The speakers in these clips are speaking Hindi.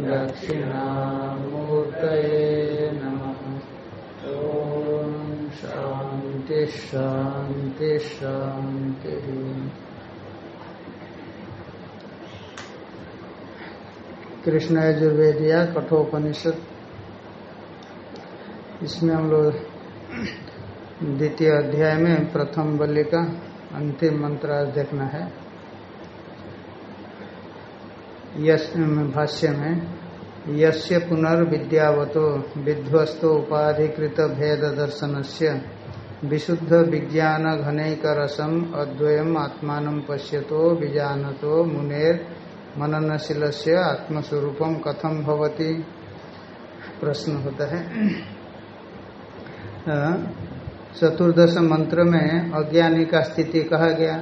दक्षिणामूर्तये नमः। ॐ कृष्ण यजुर्वेदिया कठोपनिषद। इसमें हम लोग द्वितीय अध्याय में प्रथम बल्ली का अंतिम मंत्र देखना है। भाष्य में यस्य पुनर्विद्यावतो विध्वस्तो उपाधिकृत भेद दर्शन से विशुद्ध विज्ञान घनैक रसम अद्वयम आत्मान पश्यतो विजानतो मुनेर मननशील से आत्मस्वरूप कथम भवती? प्रश्न होता है। चतुर्दश मंत्र में अज्ञानी का स्थिति कहा गया?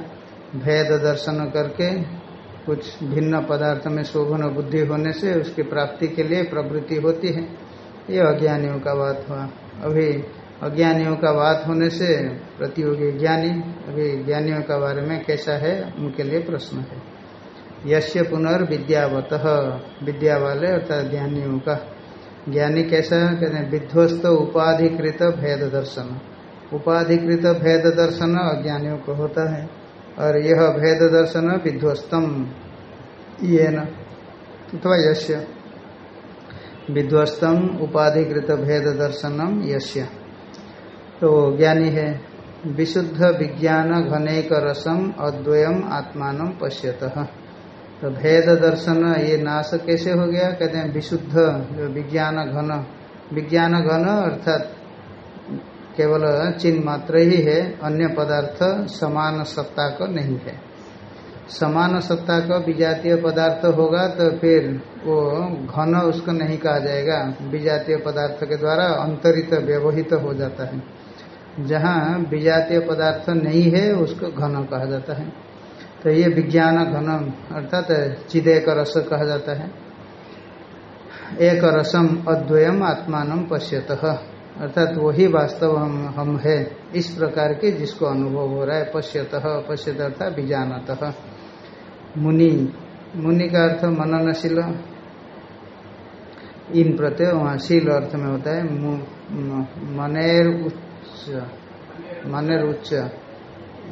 भेद दर्शन करके कुछ भिन्न पदार्थ में शोभन बुद्धि होने से उसकी प्राप्ति के लिए प्रवृत्ति होती है। ये अज्ञानियों का बात हुआ। अभी अज्ञानियों का बात होने से प्रतियोगी ज्ञानी, अभी ज्ञानियों का बारे में कैसा है, उनके लिए प्रश्न है। यश्य पुनर्विद्यावत विद्या वाले अर्थात ज्ञानियों का। ज्ञानी कैसा है? कहते हैं, विध्वस्त उपाधिकृत भेद दर्शन। उपाधिकृत भेद दर्शन अज्ञानियों को होता है। और यह भेद दर्शन विध्वस्तम ये न अथवा यश्य विध्वस्तम उपाधिकृत भेद दर्शनम यश्य तो ज्ञानी है, विशुद्ध विज्ञान घनेक रसम अद्वयम आत्मान पश्यत। तो भेद दर्शन ये नाश कैसे हो गया? कहते हैं विशुद्ध जो विज्ञान घन विज्ञान घन अर्थात केवल चिन्ह मात्र ही है, अन्य पदार्थ समान सत्ता का नहीं है। समान सत्ता का विजातीय पदार्थ होगा तो फिर वो घन उसको नहीं कहा जाएगा। विजातीय पदार्थ के द्वारा अंतरित व्यवहित हो जाता है। जहाँ विजातीय पदार्थ नहीं है, उसको घन कहा जाता है। तो ये विज्ञान घन, अर्थात चिदेक रस कहा जाता है। एक रसम अद्वयम आत्मान पश्यत। अर्थात वही वास्तव हम हम है, इस प्रकार के जिसको अनुभव हो रहा है, पश्यत पश्यत अर्थात बीजानत मुनि मुनि का अर्थ मननशील। इन प्रत्यय, वहाँ शील अर्थ में होता है मनेर उच्च मनेर उच्च।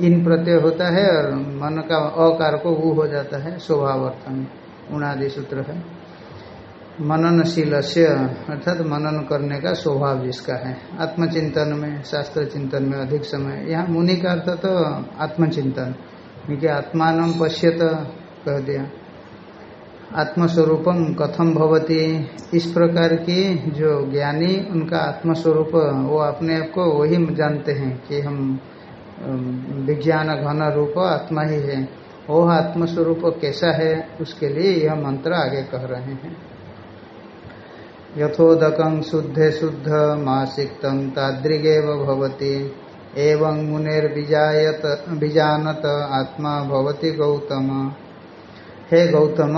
इन प्रत्यय होता है और मन का अकार को वो हो जाता है, स्वभाव अर्थ में। उणादि सूत्र है। मननशील से अर्थात मनन करने का स्वभाव जिसका है। आत्मचिंतन में शास्त्र चिंतन में अधिक समय। यहाँ मुनि का अर्थ तो आत्मचिंतन। क्योंकि आत्मान पश्यत कह दिया। आत्मस्वरूपम कथम भवती? इस प्रकार की जो ज्ञानी, उनका आत्मस्वरूप, वो अपने आप को वही जानते हैं कि हम विज्ञान घन रूप आत्मा ही है। वो आत्मस्वरूप कैसा है? उसके लिए यह मंत्र आगे कह रहे हैं। यथोदकं शुद्धे शुद्ध मासिक्तं भवति। एवं मुनेर्विजायत विजानत आत्मा भवति गौतम। हे गौतम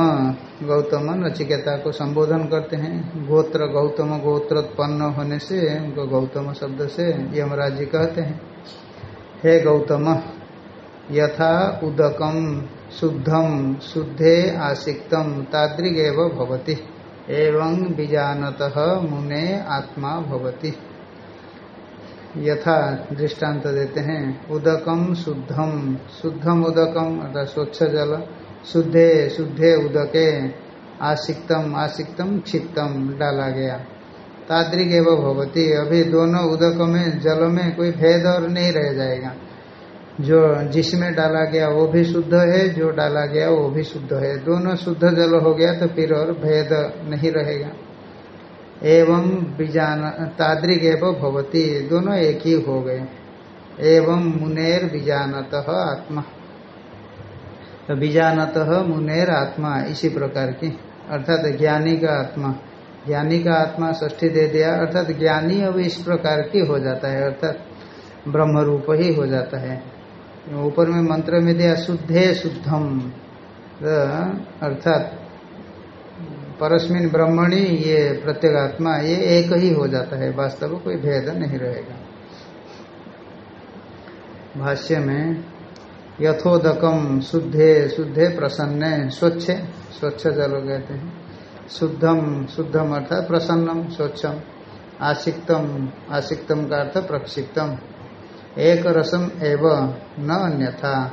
गौतम नचिकेता को संबोधन करते हैं। गोत्र, गौतम गोत्रोत्पन्न होने से, उनको गौतम शब्द से यमराज जी कहते हैं। हे गौतम, यथा उदकम शुद्धम शुद्धे आसिक्तम तादृगेव भवति। एवं बीजानत मुने आत्मा भवति। यथा दृष्टांत देते हैं उदकम शुद्धम शुद्धम उदकम अर्थात स्वच्छ जल, शुद्धे शुद्धे उदके आसिक्तम आसिक्तम क्षिप्तम डाला गया। ताद्रिक एवं भवती। अभी दोनों उदक में, जल में कोई भेद और नहीं रह जाएगा। जो जिसमें डाला गया वो भी शुद्ध है, जो डाला गया वो भी शुद्ध है। दोनों शुद्ध जल हो गया तो फिर और भेद नहीं रहेगा। एवं बीजान, ताद्रिक एवं भवती, दोनों एक ही हो गए। एवं मुनेर बीजानत आत्मा। तो बीजानत मुनेर आत्मा, इसी प्रकार की। अर्थात ज्ञानी का आत्मा। ज्ञानी का आत्मा ष्ठी दे दिया, अर्थात ज्ञानी अब इस प्रकार की हो जाता है, अर्थात ब्रह्म रूप ही हो जाता है। ऊपर में मंत्र में दिया, शुद्धे शुद्धम। अर्थात परस्मिन ब्रह्मणी, ये प्रत्येगात्मा ये एक ही हो जाता है, वास्तव कोई भेद नहीं रहेगा। भाष्य में, यथोदकम शुद्धे शुद्धे प्रसन्न, स्वच्छ स्वच्छ जल कहते हैं। शुद्धम शुद्धम अर्थात प्रसन्नम, स्वच्छम। आसिक्तम आसिक्तम का अर्थ प्रक्षिप्तम। एक रसम एव न अन्यथा।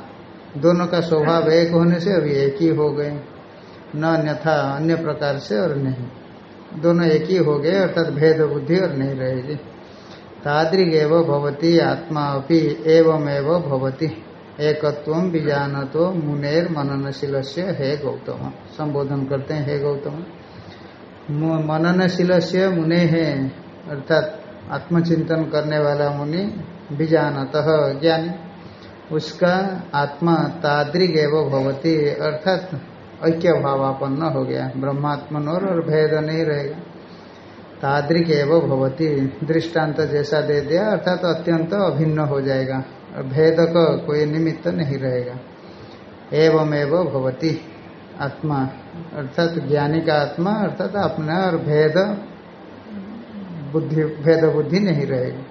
दोनों का स्वभाव एक होने से अभी एक ही हो गए। न अन्यथा, अन्य प्रकार से और नहीं। दोनों एक ही हो गए, अर्थात भेद बुद्धि और नहीं रहेगी। तादृग एव भवती, आत्मा अपनी एवं एव भवती। एकत्व बीजानतो मुनेर मननशील से हे गौतम। संबोधन करते हैं, हे गौतम। मननशील से मुने है, अर्थात आत्मचिंतन करने वाला मुनि बीजानत ज्ञानी। उसका आत्मा तादृग एवं भवती, अर्थात ऐक्य भावापन्न हो गया। ब्रह्मात्मनोर और भेद नहीं रहेगा। तादृक एवं भवती, दृष्टांत जैसा दे दिया, अर्थात अत्यंत अभिन्न हो जाएगा। और भेद का कोई निमित्त नहीं रहेगा। एवं एवं भवती, आत्मा। अर्थात ज्ञानी का आत्मा, अर्थात अपना और भेद, बुद्धि भेद बुद्धि नहीं रहेगी।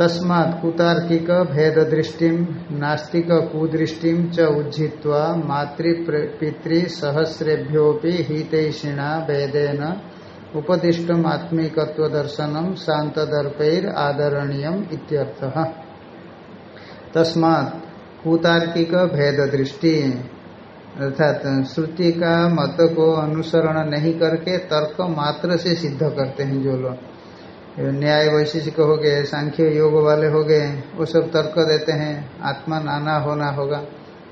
तस्मात् कुतार्किक भेद दृष्टि नास्तिक कुदृष्टि च उज्जित्वा मातृ पितृ सहस्रेभ्योपि हितैषिणा भेदेन उपदिष्टम आत्मिकत्व दर्शनम शांत दर्पैर आदरणीय इत्यर्थः। तस्मात कुतार्किक भेद दृष्टि अर्थात श्रुति का मत को अनुसरण नहीं करके तर्क मात्र से सिद्ध करते हैं जो लोग। न्याय वैशिष्ट हो गए, सांख्य योग वाले हो गए, वो सब तर्क देते हैं, आत्मा नाना होना होगा।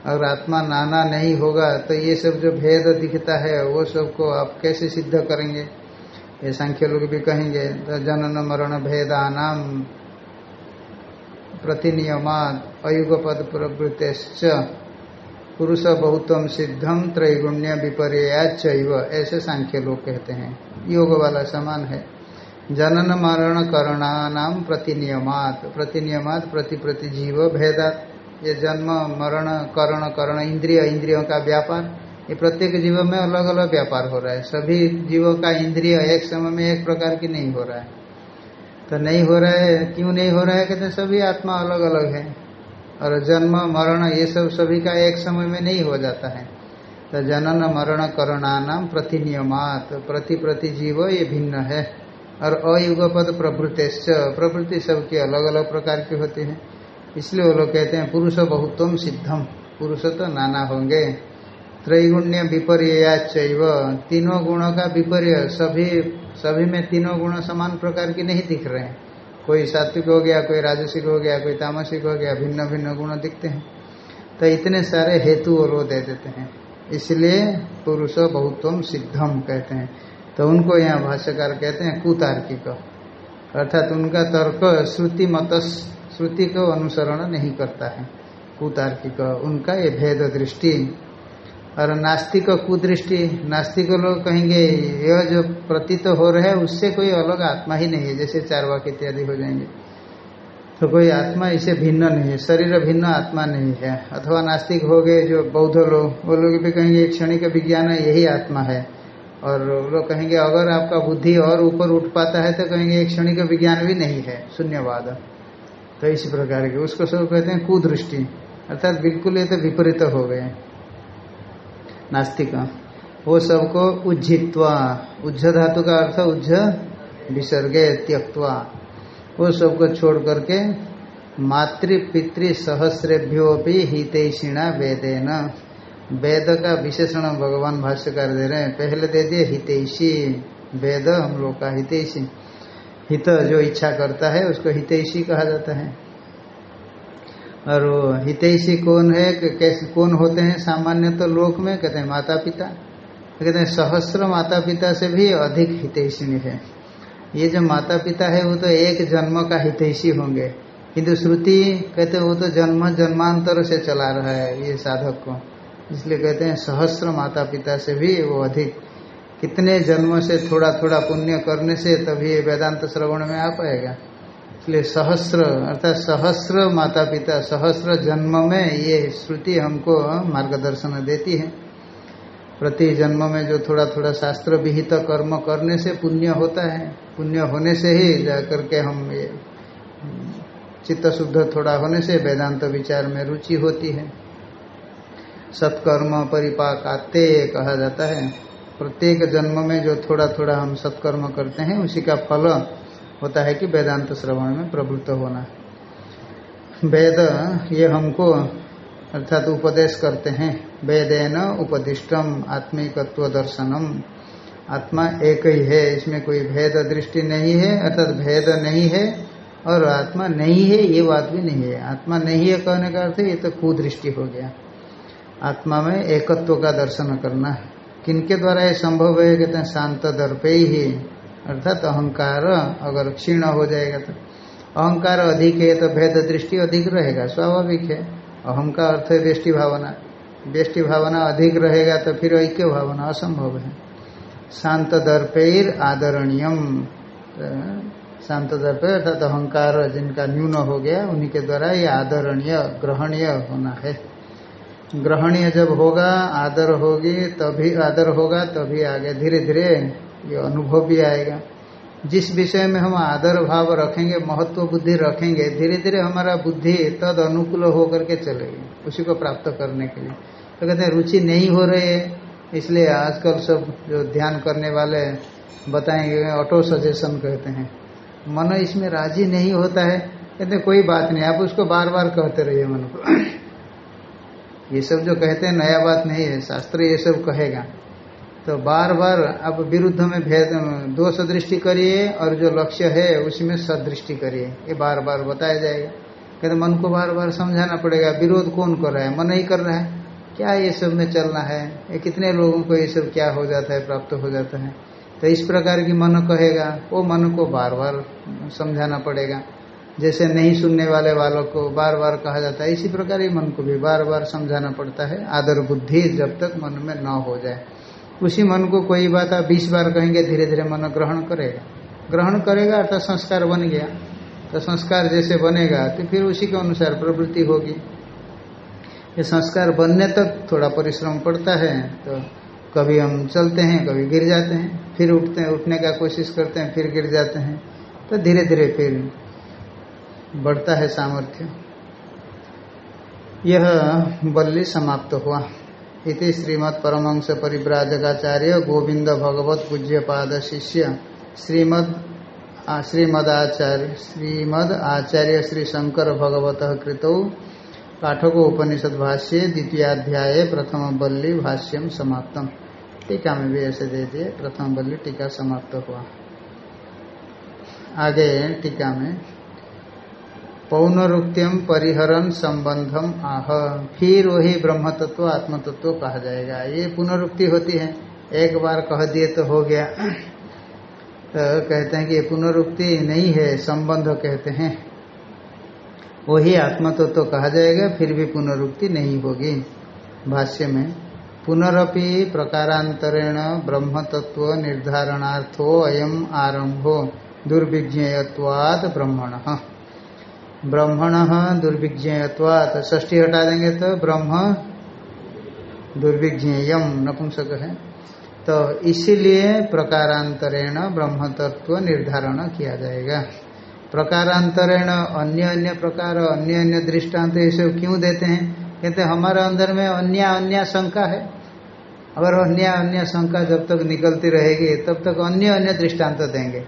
अगर आत्मा नाना नहीं होगा तो ये सब जो भेद दिखता है, वो सबको आप कैसे सिद्ध करेंगे? ये सांख्य लोग भी कहेंगे तो जनन मरण भेदानाम प्रतिनियमात अयुगपद प्रवृत्त पुरुष बहुतम सिद्धम त्रैगुण्य विपर्याच ऐसे सांख्य लोग कहते हैं। योग वाला समान है। जनन मरण करणानाम प्रतिनियमात। प्रतिनियमात प्रति प्रति जीव भेदात। ये जन्म, मरण, करण करण, इंद्रिय, इंद्रियों का व्यापार, ये प्रत्येक जीव में अलग अलग व्यापार हो रहा है। सभी जीवों का इंद्रिय एक समय में एक प्रकार की नहीं हो रहा है। तो नहीं हो रहा है, क्यों नहीं हो रहा है? कहते सभी आत्मा अलग अलग है। और जन्म, मरण, ये सब सभी का एक समय में नहीं हो जाता है। तो जनन, मरण करणानाम प्रतिनियमात। प्रति प्रति जीव ये भिन्न है। और अयुगपद प्रभृति प्रभृति सबकी अलग अलग प्रकार की होती है। इसलिए वो लोग कहते हैं पुरुष बहुत्व सिद्धम पुरुष तो नाना होंगे। त्रैगुण्य विपर्य तीनों गुणों का विपर्य सभी सभी में तीनों गुण समान प्रकार की नहीं दिख रहे हैं। कोई सात्विक हो गया, कोई राजसिक हो गया, कोई तामसिक हो गया भिन्न भिन्न गुण दिखते हैं। तो इतने सारे हेतु वो दे देते हैं। इसलिए पुरुष बहुत्व सिद्धम कहते हैं। तो उनको यहाँ भाष्यकार कहते हैं कुतार्किक। अर्थात उनका तर्क श्रुति मत श्रुति को अनुसरण नहीं करता है। कुतार्किक, उनका ये भेद दृष्टि। और नास्तिक कुदृष्टि, नास्तिक लोग कहेंगे, यह जो प्रतीत हो रहा है, उससे कोई अलग आत्मा ही नहीं है, जैसे चार वाक इत्यादि हो जाएँगे। तो कोई आत्मा इसे भिन्न नहीं है, शरीर भिन्न आत्मा नहीं है। अथवा नास्तिक हो गए, जो बौद्ध लोग, वो लोग भी कहेंगे, क्षणिक विज्ञान यही आत्मा है। और लोग कहेंगे, अगर आपका बुद्धि और ऊपर उठ पाता है तो कहेंगे, एक क्षणिक विज्ञान भी नहीं है, शून्यवाद। तो इसी प्रकार के, उसको सब कहते हैं कुदृष्टि। अर्थात बिल्कुल ये तो विपरीत हो गए नास्तिक। वो सबको उज्जित्वा। उज्ज धातु का अर्थ उज्ज विसर्गे त्यक्वा वो सबको छोड़ करके मातृ पितृ सहस्रेभ्यो भी हितेषिणा वेदेन। वेद का विशेषण भगवान भाष्यकार दे रहे हैं। पहले दे दिए हितेशी वेद, हम लोग का हितेशी हित जो इच्छा करता है, उसको हितेशी कहा जाता है। और हितैषी कौन है कैसे कौन होते हैं, सामान्य तो लोक में कहते हैं माता पिता कहते हैं सहस्र माता पिता से भी अधिक हितैषी है। ये जो माता पिता है, वो तो एक जन्म का हितैषी होंगे। किंतु श्रुति कहते वो तो जन्म जन्मांतर से चला रहा है, ये साधक को। इसलिए कहते हैं सहस्र माता पिता से भी वो अधिक। कितने जन्म से थोड़ा थोड़ा पुण्य करने से तभी ये वेदांत श्रवण में आ पाएगा। इसलिए सहस्र, अर्थात सहस्र माता पिता, सहस्र जन्म में ये श्रुति हमको मार्गदर्शन देती है। प्रति जन्म में जो थोड़ा थोड़ा शास्त्र विहित कर्म करने से पुण्य होता है, पुण्य होने से ही जाकर के हम ये चित्त शुद्ध थोड़ा होने से वेदांत विचार में रुचि होती है। सत्कर्म परिपाकाते कहा जाता है। प्रत्येक जन्म में जो थोड़ा थोड़ा हम सत्कर्म करते हैं, उसी का फल होता है कि वेदांत श्रवण में प्रवृत्त होना। वेद, ये हमको अर्थात उपदेश करते हैं। वेदेन उपदिष्टम आत्मिकत्व दर्शनम। आत्मा एक ही है, इसमें कोई भेद दृष्टि नहीं है, अर्थात भेद नहीं है और आत्मा नहीं है, ये बात भी नहीं है। आत्मा नहीं है कहने का अर्थ ये तो कुदृष्टि हो गया। आत्मा में एकत्व का दर्शन करना है। किनके द्वारा ये संभव है? कहते हैं, शांत दर्पे ही। अर्थात अहंकार अगर क्षीण हो जाएगा तो। अहंकार अधिक है तो भेद दृष्टि अधिक रहेगा, स्वाभाविक है। अहम का अर्थ है व्यष्टि भावना। व्यष्टि भावना अधिक रहेगा तो फिर ऐक्य भावना असंभव है। शांत दर्पेर आदरणीयम। शांत दर्प अर्थात अहंकार जिनका न्यून हो गया, उन्हीं के द्वारा ये आदरणीय, ग्रहणीय होना है। ग्रहणीय जब होगा, आदर होगी, तभी आदर होगा, तभी आगे धीरे धीरे ये अनुभव भी आएगा। जिस विषय में हम आदर भाव रखेंगे, महत्व बुद्धि रखेंगे धीरे धीरे हमारा बुद्धि तद अनुकूल होकर के चलेगी, उसी को प्राप्त करने के लिए। तो कहते हैं, रुचि नहीं हो रही है, इसलिए आजकल सब जो ध्यान करने वाले बताएँगे ऑटो सजेशन कहते हैं। मन इसमें राज़ी नहीं होता है, कहते कोई बात नहीं, आप उसको बार बार कहते रहिए मन को। ये सब जो कहते हैं, नया बात नहीं है, शास्त्र ये सब कहेगा। तो बार बार आप विरुद्ध में भेद दोष दृष्टि करिए और जो लक्ष्य है, उसमें सदृष्टि करिए। ये बार बार बताया जाएगा। कहते मन को बार बार समझाना पड़ेगा, विरोध कौन कर रहा है? मन ही कर रहा है। क्या ये सब में चलना है? ये कितने लोगों को ये सब क्या हो जाता है, प्राप्त हो जाता है? तो इस प्रकार की मन कहेगा, वो मन को बार बार समझाना पड़ेगा। जैसे नहीं सुनने वाले वालों को बार बार कहा जाता है, इसी प्रकार ही मन को भी बार बार समझाना पड़ता है, आदर बुद्धि जब तक मन में न हो जाए। उसी मन को कोई बात आप बीस बार कहेंगे धीरे धीरे मन ग्रहण करेगा। ग्रहण करेगा अर्थात संस्कार बन गया। तो संस्कार जैसे बनेगा तो फिर उसी के अनुसार प्रवृत्ति होगी। ये संस्कार बनने तक थोड़ा परिश्रम पड़ता है तो कभी हम चलते हैं, कभी गिर जाते हैं, फिर उठते हैं, उठने का कोशिश करते हैं, फिर गिर जाते हैं। तो धीरे धीरे फिर बढ़ता है सामर्थ्य। यह बल्ली समाप्त हुआ। इति श्रीमद परमंश परिव्राजकाचार्य गोविंद भगवत पूज्य पाद शिष्य श्रीमद श्रीमदाचार्य, श्रीमद आचार्य श्री शंकर भगवत कृतौ पाठको उपनिषद भाष्य द्वितीयाध्याय प्रथम बल्ली भाष्यम समाप्तम। टीका में भी ऐसे दे दिए प्रथम बल्ली टीका समाप्त हुआ। आगे टीका में पौनरुक्त्यम परिहरन संबंधम आह, फिर वही ब्रह्म तत्व आत्म तत्व कहा जाएगा। ये पुनरुक्ति होती है। एक बार कह दिए तो हो गया। तो कहते हैं कि ये पुनरुक्ति नहीं है, संबंध कहते हैं। वही आत्म तत्व कहा जाएगा, फिर भी पुनरुक्ति नहीं होगी भाष्य में। पुनरपि प्रकारांतरेण ब्रह्म तत्व निर्धारणार्थो अयम आरंभो दुर्विज्ञेयत्वाद ब्रह्मण। ब्रह्मण दुर्विज्ञेयत्वात ष्ठी हटा देंगे तो ब्रह्म दुर्विज्ञेयम नपुंसक है। तो इसीलिए प्रकारांतरेण ब्रह्म तत्व निर्धारण किया जाएगा। प्रकारांतरेण अन्य अन्य प्रकार, अन्य अन्य दृष्टांत ये सब क्यों देते हैं? कहते हमारे अंदर में अन्य अन्य शंका है। अगर अन्य अन्य शंका जब तक निकलती रहेगी, तब तक अन्य अन्य दृष्टांत देंगे।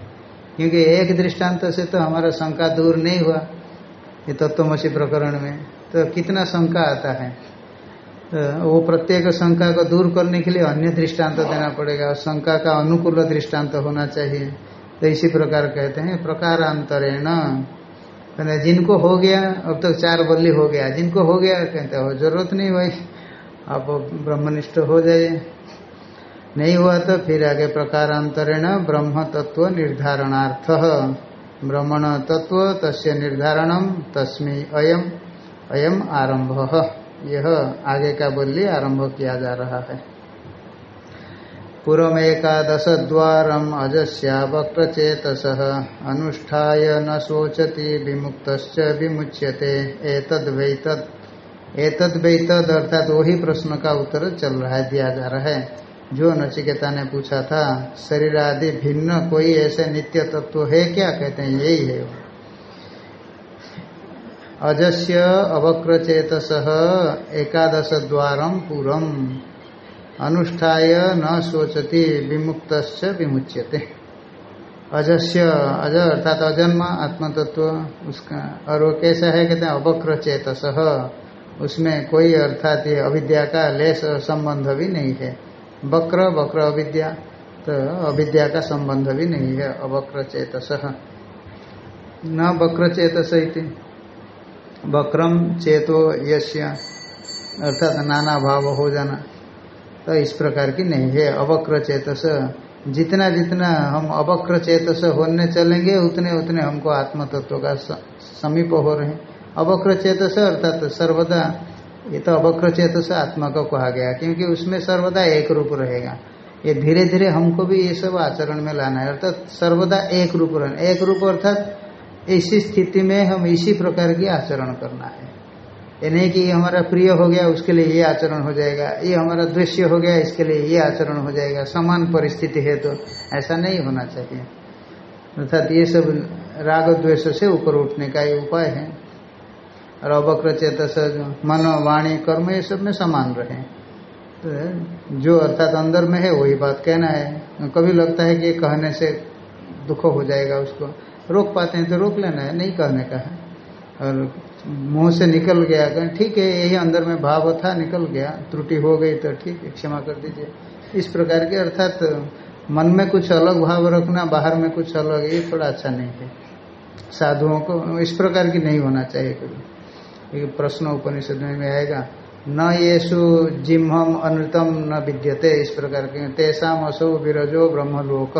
क्योंकि एक दृष्टांत से तो हमारा शंका दूर नहीं हुआ। ये तत्वमसी प्रकरण में तो कितना शंका आता है? तो वो प्रत्येक शंका को दूर करने के लिए अन्य दृष्टांत देना पड़ेगा। और शंका का अनुकूल दृष्टांत होना चाहिए। तो इसी प्रकार कहते हैं, प्रकारांतरेण। कहते जिनको हो गया, अब तक तो चार बल्ली हो गया। जिनको हो गया, कहते हो ज़रूरत नहीं भाई। आप ब्रह्मनिष्ठ हो जाइए। नहीं हुआ तो फिर आगे प्रकारांतरेण ब्रह्म तत्व निर्धारणार्थ। ब्रह्मण तत्व तस्य निर्धारणम तस्मी अयम अयम आरंभ यह आगे का बोली आरंभ किया जा रहा है। पुरमेकादश द्वारम अजस्या वक्रचेतस, अनुष्ठाय न शोचति विमुक्त विमुच्यते। एतद वैतद अर्थात वही प्रश्न का उत्तर चल रहा है, दिया जा रहा है। जो नचिकेता ने पूछा था शरीर आदि भिन्न कोई ऐसे नित्य तत्व तो है क्या? कहते हैं, यही है अजस्य अवक्रचेतस एकादश द्वारम पूरम अनुष्ठाय न सोचती विमुक्त विमुच्यते। अजस्य, अज अर्थात अजन्म, आत्मतत्व, उसका और वो कैसा है? कहते हैं अवक्र चेतस उसमें कोई अर्थात ये अविद्या का लेस संबंध भी नहीं है। वक्र वक्र अविद्या। तो अविद्या का संबंध भी नहीं है, अवक्र चेतस। न वक्र चेतस वक्रम चेतो यश्य अर्थात नाना भाव हो जाना। तो इस प्रकार की नहीं है, अवक्र चेतस। जितना जितना हम अवक्र चेतस होने चलेंगे, उतने उतने हमको आत्म तत्व का समीप हो रहे हैं। अवक्र चेतस अर्थात सर्वदा ये तो अवक्र चेतस आत्मा को कहा गया, क्योंकि उसमें सर्वदा एक रूप रहेगा। ये धीरे धीरे हमको भी ये सब आचरण में लाना है, अर्थात सर्वदा एक रूप रहना। एक रूप अर्थात इसी स्थिति में हम इसी प्रकार की आचरण करना है। ये नहीं कि हमारा प्रिय हो गया, उसके लिए ये आचरण हो जाएगा। ये हमारा दृश्य हो गया, इसके लिए ये आचरण हो जाएगा। समान परिस्थिति है तो ऐसा नहीं होना चाहिए। अर्थात ये सब राग द्वेष से ऊपर उठने का ये उपाय है। और अवक्र चेतस मन, वाणी, कर्म, ये सब में समान रहे। तो जो अर्थात अंदर में है, वही बात कहना है। कभी लगता है कि कहने से दुख हो जाएगा उसको। रोक पाते हैं तो रोक लेना है, नहीं कहने का है। और मुँह से निकल गया ठीक है, यही अंदर में भाव था, निकल गया। त्रुटि हो गई तो ठीक है, क्षमा कर दीजिए। इस प्रकार के अर्थात मन में कुछ अलग भाव रखना, बाहर में कुछ अलग, ये थोड़ा अच्छा नहीं है। साधुओं को इस प्रकार की नहीं होना चाहिए कभी। प्रश्न उपनिषद में आएगा। न येसु जिम्हम अनृतम न विद्यते, इस प्रकार के तेसाम असो विरजो ब्रह्मलोक।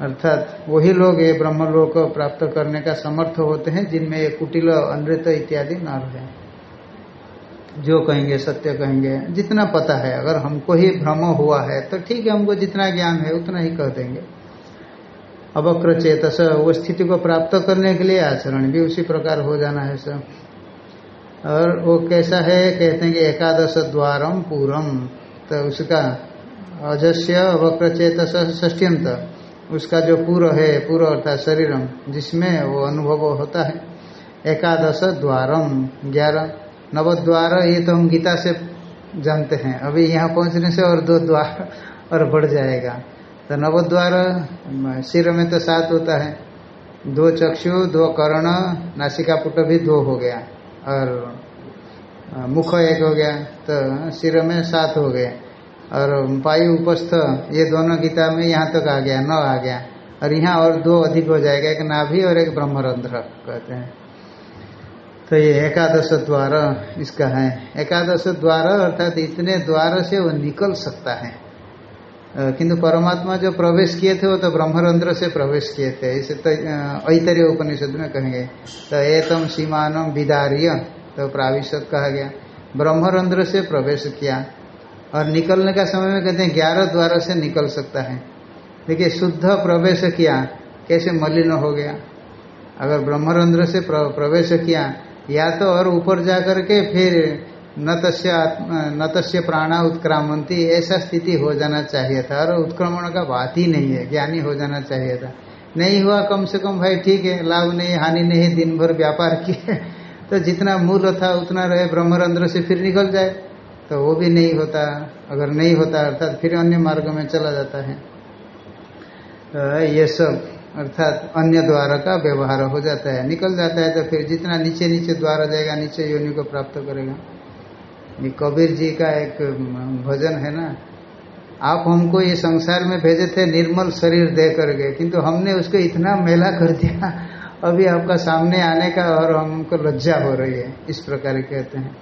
अर्थात वही लोग ये ब्रह्मलोक प्राप्त करने का समर्थ होते हैं, जिनमें ये कुटिल, अनृत इत्यादि न रहे जो कहेंगे, सत्य कहेंगे, जितना पता है। अगर हमको ही भ्रम हुआ है तो ठीक है, हमको जितना ज्ञान है, उतना ही कह देंगे। अवक्र चेतस वो स्थिति को प्राप्त करने के लिए आचरण भी उसी प्रकार हो जाना है सब। और वो कैसा है? कहते हैं कि एकादश द्वारम पूरम तो उसका अजस्य अवक्र चेतस ष्ट्यंत उसका जो पूर्व है, पूर्व अर्थात शरीरम जिसमें वो अनुभव होता है। एकादश द्वारम ग्यारह। नवद्वार, ये तो हम गीता से जानते हैं। अभी यहाँ पहुँचने से और दो द्वार और बढ़ जाएगा। तो नवद्वार, सिर में तो सात होता है। दो चक्षु, दो कर्ण नासिका पुट भी दो हो गया। और मुख एक हो गया तो सिर में सात हो गए। और वायु उपस्थ, ये दोनों गीता में यहाँ तक तो आ गया, नौ आ गया। और यहाँ और दो अधिक हो जाएगा, एक नाभि और एक ब्रह्मरंध्र कहते हैं। तो ये एकादश द्वार इसका है। एकादश द्वार, अर्थात इतने द्वार से वो निकल सकता है। किंतु परमात्मा जो प्रवेश किए थे, वो तो ब्रह्मरंध्र से प्रवेश किए थे। इसे तो ऐतरीय उपनिषद में कहेंगे। तो एतम सीमानम विदार्य तो प्राविशत कहा गया। ब्रह्मरंध्र से प्रवेश किया। और निकलने का समय में कहते हैं, ग्यारह द्वारा से निकल सकता है। देखिए, शुद्ध प्रवेश किया, कैसे मलिन हो गया। अगर ब्रह्मरंध्र से प्रवेश किया, या तो और ऊपर जा करके फिर न तस्य न प्राणा उत्क्रामंती ऐसा स्थिति हो जाना चाहिए था। और उत्क्रमण का बात ही नहीं है, ज्ञानी हो जाना चाहिए था। नहीं हुआ कम से कम, भाई ठीक है, लाभ नहीं, हानि नहीं दिन भर व्यापार किए। तो जितना मूल था, उतना रहे, ब्रह्मरंध्र से फिर निकल जाए। तो वो भी नहीं होता। अगर नहीं होता, अर्थात फिर अन्य मार्ग में चला जाता है। तो ये सब, अर्थात अन्य द्वार का व्यवहार हो जाता है। निकल जाता है तो फिर जितना नीचे नीचे द्वार जाएगा नीचे योनि को प्राप्त करेगा। ये कबीर जी का एक भजन है ना। आप हमको ये संसार में भेजे थे निर्मल शरीर दे करके, किंतु हमने उसको इतना मेला कर दिया, अभी आपका सामने आने का और हमको लज्जा हो रही है, इस प्रकार कहते हैं।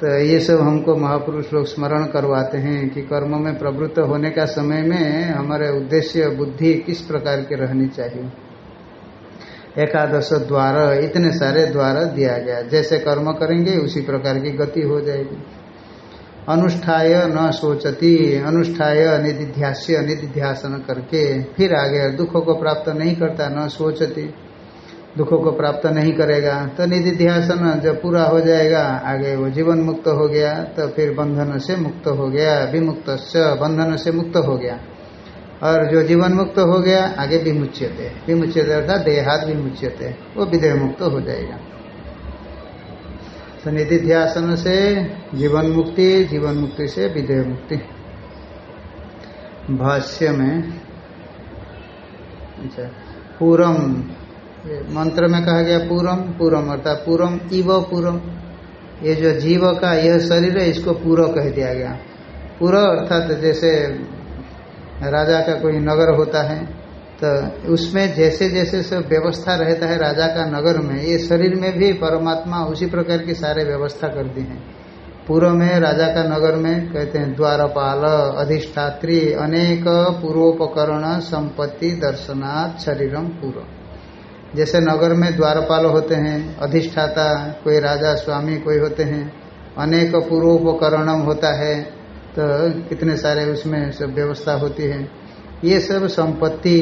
तो ये सब हमको महापुरुष लोग स्मरण करवाते हैं कि कर्म में प्रवृत्त होने का समय में हमारे उद्देश्य बुद्धि किस प्रकार के रहनी चाहिए। एकादश द्वार, इतने सारे द्वार दिया गया। जैसे कर्म करेंगे, उसी प्रकार की गति हो जाएगी। अनुष्ठाय न सोचती, अनुष्ठाय निधिध्यास्य, निधिध्यासन करके फिर आगे दुखों को प्राप्त नहीं करता, न सोचती। दुखों को प्राप्त नहीं करेगा तो निधिध्यासन जब पूरा हो जाएगा, आगे वो जीवन मुक्त हो गया तो फिर बंधन से मुक्त हो गया विमुक्त बंधन से मुक्त हो गया। और जो जीवन मुक्त हो गया, आगे विमुच्यते विमुच्यते अर्थात देहात विमुच्यते वो विदेह मुक्त हो जाएगा। तो निधिध्यासन से जीवन मुक्ति जीवन मुक्ति से विदेह मुक्ति। भाष्य में अच्छा पूरम मंत्र में कहा गया पूरम पूरम अर्थात पूरम इव पूरम। ये जो जीव का यह शरीर है, इसको पूरा कह दिया गया। पूरा अर्थात जैसे राजा का कोई नगर होता है तो उसमें जैसे जैसे सब व्यवस्था रहता है राजा का नगर में, ये शरीर में भी परमात्मा उसी प्रकार की सारे व्यवस्था कर दी है। पूर्व में राजा का नगर में कहते हैं, द्वारपाल, अधिष्ठात्री, अनेक पूर्वोपकरण, संपत्ति दर्शनाथ शरीरम, पूर्व। जैसे नगर में द्वारपाल होते हैं, अधिष्ठाता, कोई राजा, स्वामी, कोई होते हैं, अनेक पूर्वोपकरणम होता है तो कितने सारे उसमें सब व्यवस्था होती है। ये सब संपत्ति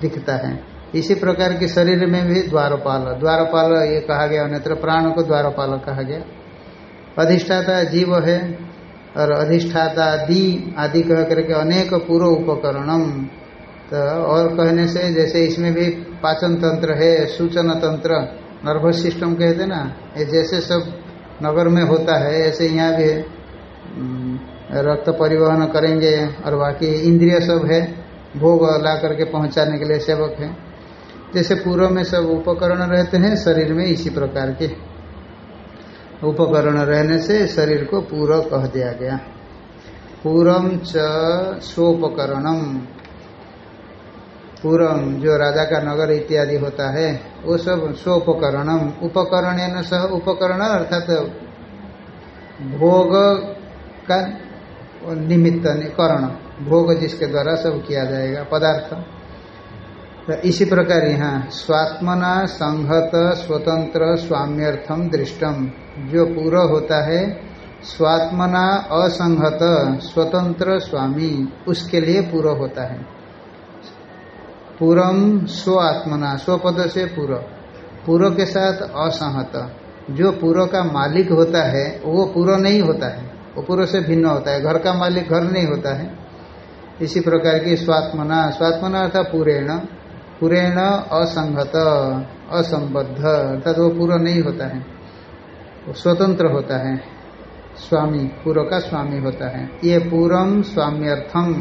दिखता है। इसी प्रकार के शरीर में भी द्वारपाल। द्वारपाल ये कहा गया, अन्यत्र प्राण को द्वारपाल कहा गया। अधिष्ठाता जीव है और अधिष्ठाता दी आदि कह करके अनेक पूर्व उपकरणम। तो और कहने से जैसे इसमें भी पाचन तंत्र है, सूचन तंत्र, नर्वस सिस्टम कहते ना, ये जैसे सब नगर में होता है, ऐसे यहाँ भी रक्त परिवहन करेंगे और बाकी इंद्रिय सब है, भोग ला करके पहुँचाने के लिए सेवक है। जैसे पूर्व में सब उपकरण रहते हैं, शरीर में इसी प्रकार के। उपकरण रहने से शरीर को पूरा कह दिया गया। पूरम च स्वोपकरणम पूरम, जो राजा का नगर इत्यादि होता है, वो सब स्वोपकरणम उपकरण सह उपकरण, अर्थात भोग का निमित्त करण, भोग जिसके द्वारा सब किया जाएगा, पदार्थ। तो इसी प्रकार यहाँ, स्वात्मना संहत स्वतंत्र स्वाम्यर्थम दृष्टम जो पूरा होता है, स्वात्मना असंहत, स्वतंत्र स्वामी, उसके लिए पूरा होता है। पूरम स्व आत्मना स्वपद से पूरा। पूर्व के साथ असंहत। जो पूर्व का मालिक होता है, वो पूर्व नहीं होता है। वो पूर्व से भिन्न होता है। घर का मालिक घर नहीं होता है। इसी प्रकार की स्वात्मना स्वात्मना अर्थात पूरेण पूरेण असंगत, असंबद्ध, अर्थात वो पूरा नहीं होता है। वो स्वतंत्र होता है। स्वामी, पूर्व का स्वामी होता है। ये पूरम स्वाम्यर्थम,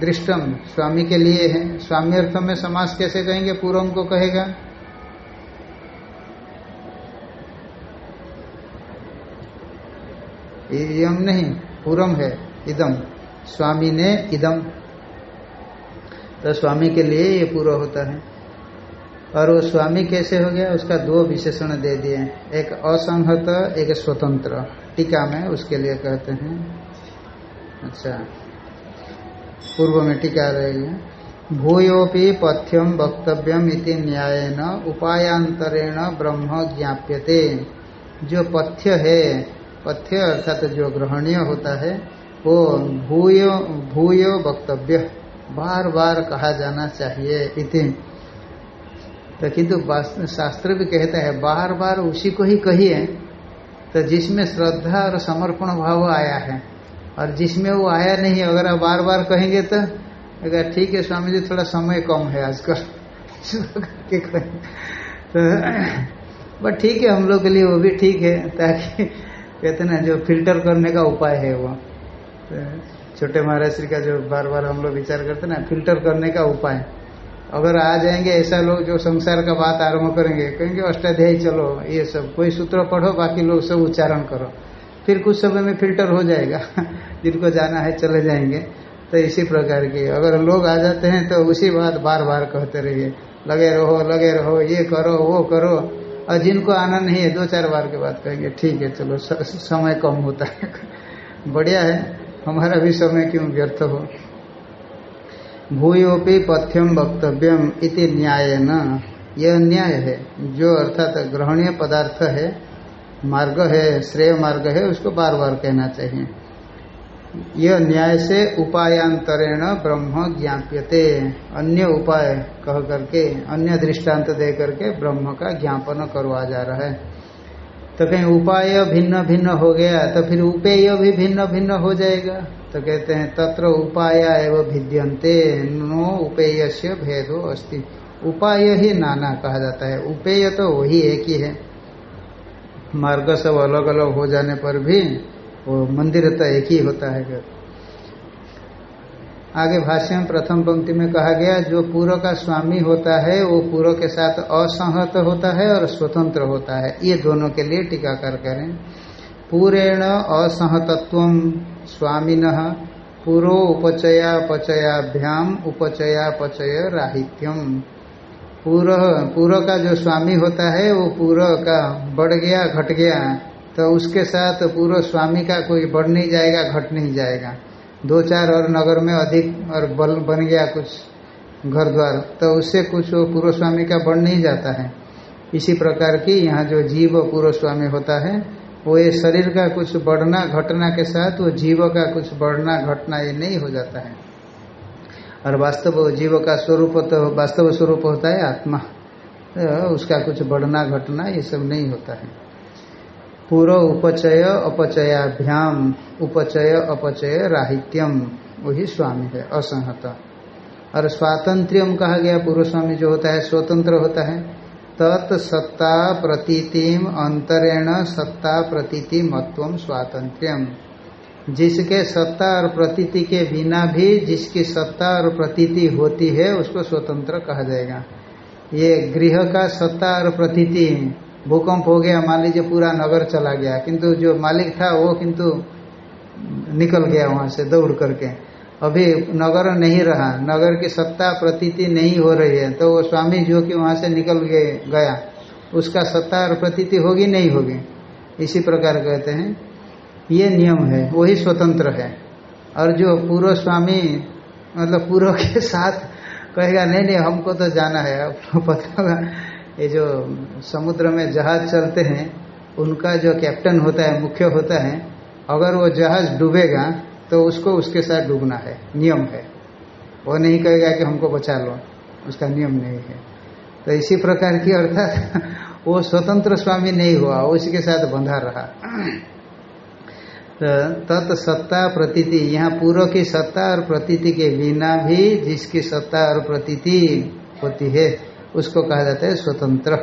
दृष्टम स्वामी के लिए है। स्वाम्यर्थम में समास कैसे कहेंगे? पूर्वम को कहेगा। यम नहीं पूरम है इदम स्वामी ने इदम तो स्वामी के लिए ये पूरा होता है। और वो स्वामी कैसे हो गया? उसका दो विशेषण दे दिए एक असंहत, एक स्वतंत्र। टीका में उसके लिए कहते हैं। अच्छा। पूर्व में टीका रहेगी भूयोपि पथ्यम वक्तव्यम इति न्यायन उपायांतरेण ब्रह्म ज्ञाप्यते। जो पथ्य है पथ्य अर्थात तो जो ग्रहणीय होता है, वो भूयो भूयो वक्तव्य बार बार कहा जाना चाहिए इति। तो किंतु शास्त्र भी कहता है बार बार उसी को ही कहिए तो जिसमें श्रद्धा और समर्पण भाव आया है, और जिसमें वो आया नहीं, अगर आप बार बार कहेंगे तो अगर ठीक है स्वामी जी, थोड़ा समय कम है आजकल। तो बट ठीक है, हम लोग के लिए वो भी ठीक है, ताकि कहते ना, जो फ़िल्टर करने का उपाय है वो। तो छोटे महाराज श्री का जो बार बार हम लोग विचार करते ना, फ़िल्टर करने का उपाय। अगर आ जाएँगे ऐसा लोग जो संसार का बात आरंभ करेंगे, कहेंगे, अष्टाध्यायी चलो, ये सब, कोई सूत्र पढ़ो, बाकी लोग सब उच्चारण करो। फिर कुछ समय में फ़िल्टर हो जाएगा। जिनको जाना है चले जाएँगे। तो इसी प्रकार की, अगर लोग आ जाते हैं तो उसी बात बार बार कहते रहिए। लगे रहो लगे रहो, ये करो, वो करो। और जिनको आना नहीं है, दो चार बार के बाद कहेंगे, ठीक है, चलो समय कम होता है। बढ़िया है, हमारा भी समय क्यों व्यर्थ हो? भूयोपि पथ्यम वक्तव्यम इति न्याय न यह न्याय है, जो अर्थात ग्रहणीय पदार्थ है, मार्ग है, श्रेय मार्ग है, उसको बार बार कहना चाहिए। यह न्याय से उपायांतरेण ब्रह्म ज्ञाप्यते। अन्य उपाय कह करके, अन्य दृष्टांत दे करके ब्रह्म का ज्ञापन करवा जा रहा है। तो कहीं उपाय भिन्न भिन्न हो गया तो फिर उपेय भी भिन्न भिन्न हो जाएगा। तो कहते हैं, तत्र उपाय एवं भिद्यंते नो उपेय से भेदो अस्ति। उपाय ही नाना कहा जाता है। उपेय तो वही एक ही है। मार्ग सब अलग अलग हो जाने पर भी वो मंदिर तो एक ही होता है आगे भाष्य में प्रथम पंक्ति में कहा गया, जो पूर्व का स्वामी होता है, वो पूर्व के साथ असंहत होता है और स्वतंत्र होता है। ये दोनों के लिए टीकाकार करें पूरेण असहतत्व स्वामीन पूर्व उपचयापचयाभ्याम उपचयापचय राहित्यम पूर्व पूर्व का जो स्वामी होता है, वो पूर्व का बढ़ गया, घट गया। तो उसके साथ पूर्व स्वामी का कोई बढ़ नहीं जाएगा, घट नहीं जाएगा। दो चार और नगर में अधिक और बल बन गया कुछ घर द्वार तो उससे कुछ वो पूर्व स्वामी का बढ़ नहीं जाता है। इसी प्रकार की यहाँ जो जीव पूर्व स्वामी होता है, वो ये शरीर का कुछ बढ़ना, घटना के साथ वो जीव का कुछ बढ़ना, घटना ये नहीं हो जाता है। और वास्तव जीव का स्वरूप तो वास्तव स्वरूप होता है आत्मा। तो उसका कुछ बढ़ना, घटना ये सब नहीं होता है। पूर्व उपचय अपचयाभ्याम, उपचय अपचय राहित्यम। वही स्वामी है, असंहत। और स्वातंत्र्यम कहा गया पूर्व स्वामी जो होता है, स्वतंत्र होता है। तत्सत्ता प्रतीतिम अंतरेण, सत्ता प्रतीति मत्व स्वातंत्र्यम। जिसके सत्ता और प्रतीति के बिना भी जिसकी सत्ता और प्रतीति होती है, उसको स्वतंत्र कहा जाएगा। ये गृह का सत्ता और प्रतीति भूकंप हो गया, मान लीजिए पूरा नगर चला गया, किंतु जो मालिक था वो किंतु निकल गया वहाँ से दौड़ करके। अभी नगर नहीं रहा, नगर की सत्ता प्रतीति नहीं हो रही है तो वो स्वामी जो कि वहाँ से निकल गया, उसका सत्ता और प्रतीति होगी नहीं होगी, इसी प्रकार कहते हैं। ये नियम है, वही स्वतंत्र है। और जो पूर्व स्वामी मतलब पूर्व के साथ कहेगा, नहीं नहीं, हमको तो जाना है पता ये जो समुद्र में जहाज़ चलते हैं, उनका जो कैप्टन होता है, मुख्य होता है, अगर वो जहाज़ डूबेगा तो उसको उसके साथ डूबना है, नियम है। वो नहीं कहेगा कि हमको बचा लो, उसका नियम नहीं है। तो इसी प्रकार की अर्थात वो स्वतंत्र स्वामी नहीं हुआ, वो उसके साथ बंधा रहा। तत् सत्ता प्रतीति, यहाँ पूर्व की सत्ता और प्रतीति के बिना भी जिसकी सत्ता और प्रतीति होती है उसको कहा जाता है स्वतंत्र।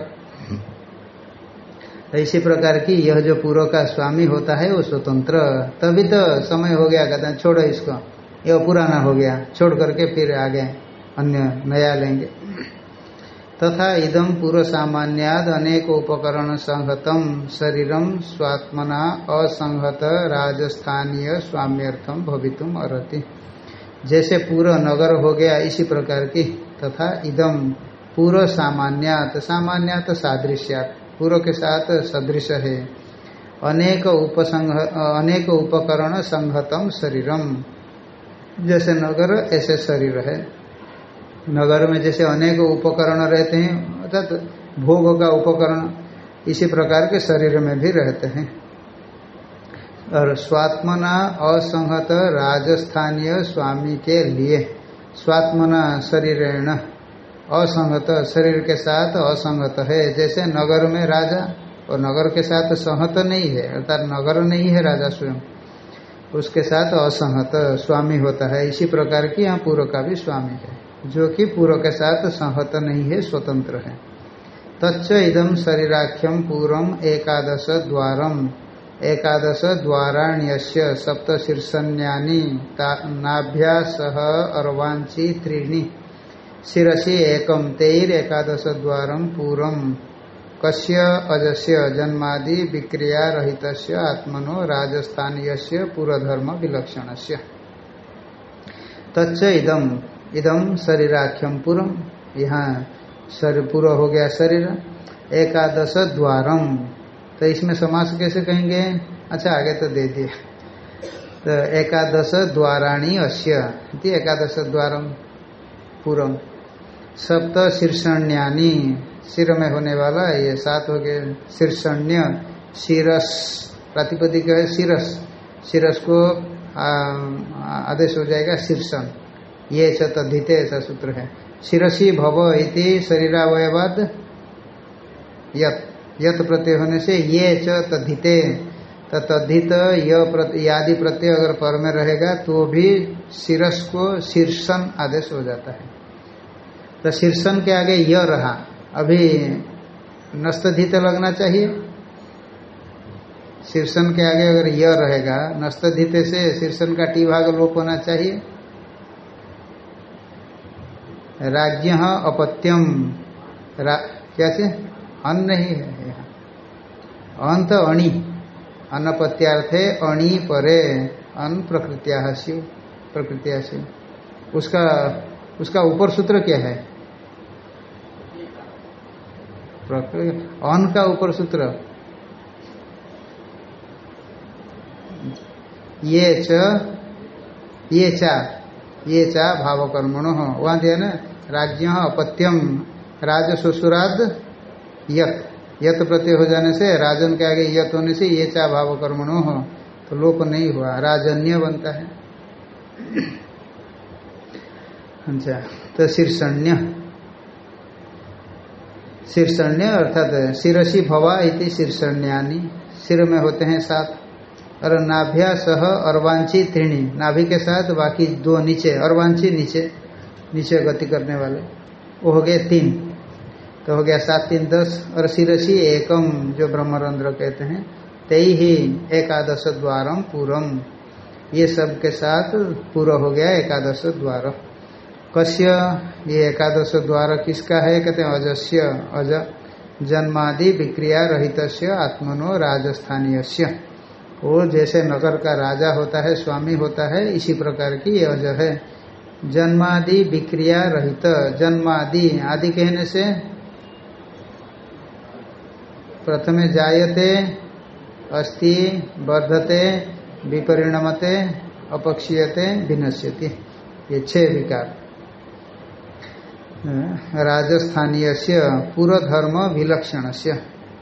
तो इसी प्रकार की यह जो पूर्व का स्वामी होता है, वो स्वतंत्र। तभी तो समय हो गया, कहते हैं, छोड़ो इसको। यह पुराना हो गया, छोड़ करके फिर आगे अन्य नया लेंगे। तथा इदम पूर्व सामान्याद अनेक उपकरण संहतम, शरीरम स्वात्मना असंहत राजस्थानीय स्वाम्यर्थम भवितुम अर्ति जैसे पूर्व नगर हो गया, इसी प्रकार की। तथा इदम पूर्व सामान्यात सामान्यात सादृश्यात, पूर्व के साथ सदृश है। अनेक उपसंग अनेक उपकरण संहतम शरीरम। जैसे नगर, ऐसे शरीर है। नगर में जैसे अनेक उपकरण रहते हैं, अर्थात तो भोग का उपकरण, इसी प्रकार के शरीर में भी रहते हैं। और स्वात्मना असंहत राजस्थानीय स्वामी के लिए, स्वात्मना शरीर असंहत शरीर के साथ असंगत है। जैसे नगर में राजा और नगर के साथ संहत नहीं है, अर्थात नगर नहीं है राजा स्वयं। उसके साथ असंहत स्वामी होता है। इसी प्रकार की यहाँ पूर्व का भी स्वामी है। जो कि पूर्व के साथ संहत नहीं है, स्वतंत्र है। तच्च इदम शरीराख्यम पूर्वम एकादश द्वारम एकादश द्वाराण्य सप्त शीर्षन्यानी नाभ्या सह अर्वांची त्रीणी। शिरसी एकम तेर एकादश द्वारम पूर्वम कस्य अजस्य जन्मादि विक्रिया रहित आत्मनो राजस्थानीय पूर्वधर्म विलक्षण से तच्च इदम इदम शरीराख्यम पूर्व यहाँ शरीर पूरा हो गया शरीर। एकादश द्वारम तो इसमें समास कैसे कहेंगे? अच्छा आगे तो दे दिए तो एकादश द्वाराणी अश्य एकादश द्वारम पूर्व सप्त शीर्षण्यानी। सिर में होने वाला ये सात हो गए। शीर्षण्य, शिरस, प्रातिपदिक है शिरस। शिरस को आदेश हो जाएगा शीर्षण ये च ऐसा सूत्र है। शिरसी भव इति शरीरावयवाद यत। प्रत्यय होने से ये च तद्धिते। तो तद्धित यादि प्रत्यय अगर पर में रहेगा तो भी शिरस को शीर्षण आदेश हो जाता है। तो शीर्षण के आगे य रहा अभी नस्तधित लगना चाहिए। शीर्षण के आगे अगर य रहेगा नस्तधित से शीर्षण का टी भाग लोप होना चाहिए। राज्य अपत्यम। रा, क्या से अन्न नहीं है यहाँ। अंत अणि। अनपत्यार्थे अणि परे। अन प्रकृत्या शिव प्रकृत्या शिव। उसका उसका ऊपर सूत्र क्या है? अन का ऊपर सूत्र। ये च, ये चा ये चा भाव कर्मणो वहाँ दिया ना? राज्य अपत्यम राज ससुराद यत। यत प्रत्यय हो जाने से राजन के आगे यत होने से ये चा भाव कर्मणो हो तो लोप नहीं हुआ। राजन्य बनता है। अच्छा तो शीर्षण्य। शीर्षण्य अर्थात शिरसी भवा इति शीर्षण्यानी। सिर में होते हैं सात। और नाभ्या सह अर्वांची त्रिणी। नाभि के साथ बाकी दो नीचे, अर्वांची नीचे नीचे गति करने वाले। वो हो गए तीन। तो हो गया सात, तीन, दस। और शिरसी एकम, जो ब्रह्मरंध्र कहते हैं तई ही एकादश द्वारम पूरम ये सब के साथ पूरा हो गया एकादश द्वार। कस्य? ये एकादश द्वार किसका है? कहते हैं अजस्य, अज, जन्मादि विक्रिया रहित आत्मनो राजस्थानीय वो जैसे नगर का राजा होता है, स्वामी होता है, इसी प्रकार की ये अज है। जन्मादि विक्रिया रहित, जन्मादि आदि कहने से प्रथमे जायते, अस्ति, वर्धते, विपरिणमते, अपक्षीयते, विनश्यति। ये छह विकार। राजस्थानीय से पूर्व धर्म विलक्षण से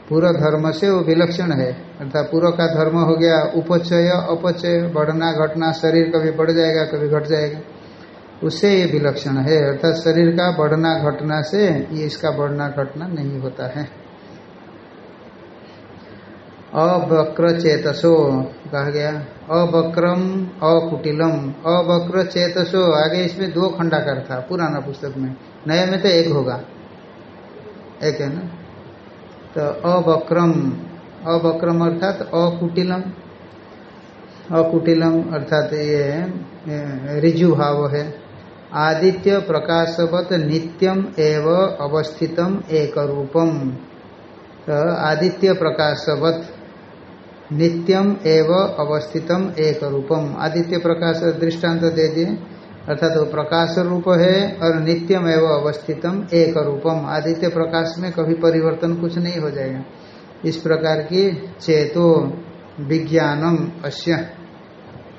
पूर्व धर्म से वो विलक्षण है। अर्थात पूर्व का धर्म हो गया, उपचय, अपचय, बढ़ना, घटना, शरीर कभी बढ़ जाएगा, कभी घट जाएगा। उससे ये विलक्षण है। अर्थात शरीर का बढ़ना, घटना से ये इसका बढ़ना, घटना नहीं होता है। अवक्र चेतसो कहा गया। अवक्रम, अकुटिलम। अवक्र चेतसो, आगे इसमें दो खंडाकार था, पुराना पुस्तक में। नए में तो एक होगा। एक है ना? तो अवक्रम अवक्रम अर्थात अकुटिलम। अकुटिलम अर्थात ये रिजु भाव है। आदित्य प्रकाशवत नित्यम एव अवस्थितम एक रूपम तो आदित्य प्रकाशवत नित्यम एव अवस्थितम एक रूपम आदित्य प्रकाश दृष्टांत दे दिए। अर्थात वो प्रकाश रूप है और नित्यम एवं अवस्थितम एक रूपम आदित्य प्रकाश में कभी परिवर्तन कुछ नहीं हो जाएगा। इस प्रकार की चेतो विज्ञानम अश्य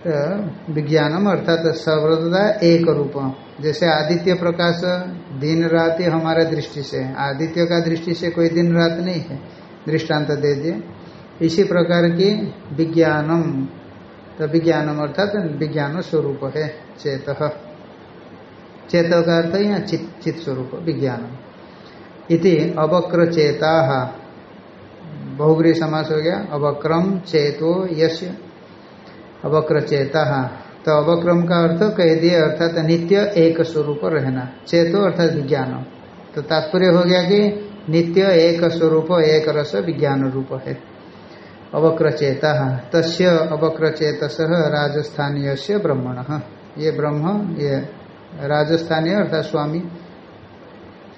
तो विज्ञानम अर्थात सर्वदा एक रूप जैसे आदित्य प्रकाश दिन रात हमारे दृष्टि से आदित्य का दृष्टि से कोई दिन रात नहीं है। दृष्टांत दे दिए। इसी प्रकार की विज्ञानम। तो विज्ञानम अर्थात विज्ञान स्वरूप है, चेत। चेत का अर्थ यहाँ चित चित स्वरूप विज्ञान इति अवक्र चेता बहुग्री समास हो गया। अवक्रम चेतो यश अवक्र चेता तो अवक्रम का अर्थ कह दिए अर्थात नित्य एक स्वरूप रहना। चेतो अर्थात विज्ञान तो तात्पर्य हो गया कि नित्य एक स्वरूप, एक रस विज्ञान रूप है। अवक्रचेता। तस्य अवक्रचेतस राजस्थानीय से ब्रह्मण। ये ब्रह्म, ये राजस्थानीय अर्थात स्वामी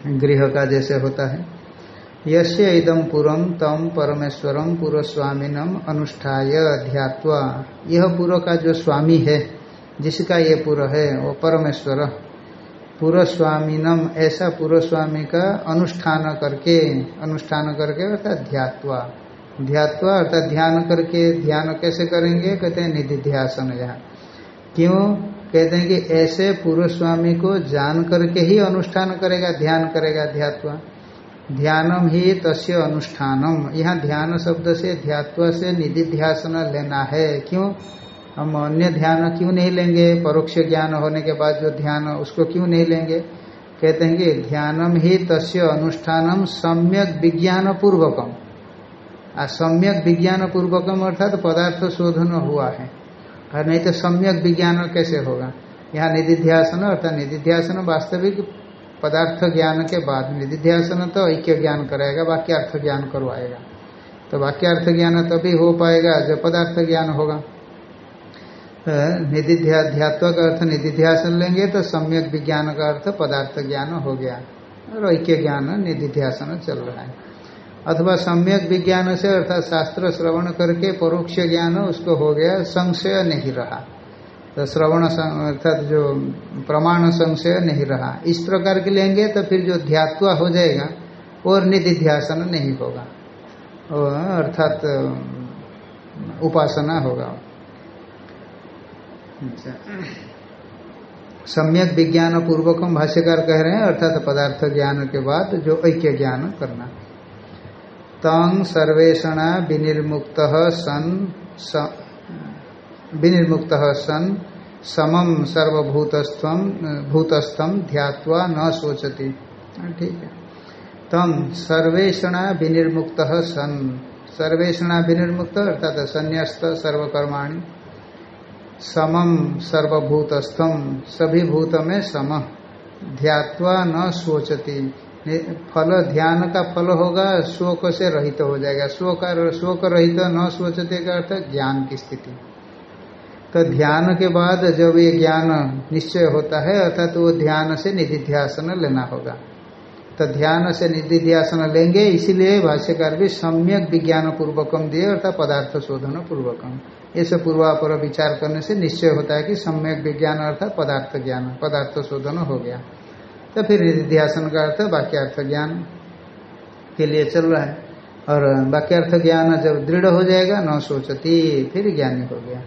गृह का जैसे होता है। यस्य इदम पुरम तम परमेश्वरम पूर्व स्वामीनम अनुष्ठाय ध्यात्वा। यह पूर्व का जो स्वामी है, जिसका ये पूर्व है, वो परमेश्वर। पूर्व स्वामीनम ऐसा पूर्व स्वामी का अनुष्ठान करके अनुष्ठान करके अर्थात ध्यात्वा। ध्यात्वा अर्थात ध्यान करके ध्यान कैसे करेंगे? कहते हैं निधि ध्यासन यहाँ। क्यों? कहते हैं कि ऐसे पूर्व स्वामी को जान करके ही अनुष्ठान करेगा, ध्यान करेगा ध्यात्वा। ध्यानम ही तस्य अनुष्ठानम। यहाँ ध्यान शब्द से ध्यात्वा से निधि ध्यासन लेना है। क्यों? हम अन्य ध्यान क्यों नहीं लेंगे? परोक्ष ज्ञान होने के बाद जो ध्यान, उसको क्यों नहीं लेंगे? कहते हैं कि ध्यानम ही तस्य अनुष्ठानम सम्यक विज्ञान पूर्वकम सम्यक विज्ञान पूर्वकम अर्थात पदार्थ शोधन हुआ है। और नहीं तो सम्यक विज्ञान कैसे होगा? यहाँ निधिध्यासन अर्थात निधिध्यासन वास्तविक पदार्थ ज्ञान के बाद। निधिध्यासन तो ऐक्य ज्ञान कराएगा, वाक्यार्थ ज्ञान करवाएगा। तो वाक्यार्थ ज्ञान तभी हो पाएगा जब पदार्थ ज्ञान होगा। निधिध्यात्व का अर्थ निधिध्यासन लेंगे तो सम्यक विज्ञान का अर्थ पदार्थ ज्ञान हो गया। और ऐक्य ज्ञान निधिध्यासन चल रहा है। अथवा सम्यक विज्ञान से अर्थात शास्त्र श्रवण करके परोक्ष ज्ञान उसको हो गया, संशय नहीं रहा। तो श्रवण अर्थात जो प्रमाण संशय नहीं रहा। इस प्रकार के लेंगे तो फिर जो ध्यात्वा हो जाएगा, और निधिध्यासन नहीं होगा। अर्थात उपासना होगा। अच्छा। सम्यक विज्ञान पूर्वकम भाष्यकार कह रहे हैं, अर्थात पदार्थ ज्ञान के बाद जो ऐक्य ज्ञान करना। तंग सर्वेषणा विनिर्मुक्त सन विनिर्मुक्त सन समम सर्वभूतस्थम भूतस्थम ध्यात्वा न सोचती हाँ, ठीक है। तम सर्वेषणा विनिर्मुक्त सन। सर्वेषणा विनिर्मुक्त अर्थात संन्यास्त सर्वकर्माणी। समम सर्वभूतस्थम सभी भूत में सम। ध्यात्वा न सोचती फल, ध्यान का फल होगा, शोक से रहित हो जाएगा। शोक शोक रहित न सोचते का अर्थ ज्ञान की स्थिति। तो ध्यान के बाद जब ये ज्ञान निश्चय होता है, अर्थात तो वो ध्यान से निधिध्यासन लेना होगा। तो ध्यान से निधिध्यासन लेंगे, इसीलिए भाष्यकार भी सम्यक विज्ञान पूर्वकम दिए, अर्थात पदार्थ शोधन पूर्वकम ये सब पूर्वापर विचार करने से निश्चय होता है कि सम्यक विज्ञान अर्थात पदार्थ ज्ञान, पदार्थ शोधन हो गया। तो फिर निधिध्यासन का अर्थ वाक्यार्थ ज्ञान के लिए चल रहा है। और वाक्यार्थ ज्ञान जब दृढ़ हो जाएगा, न सोचती, फिर ज्ञानी हो गया।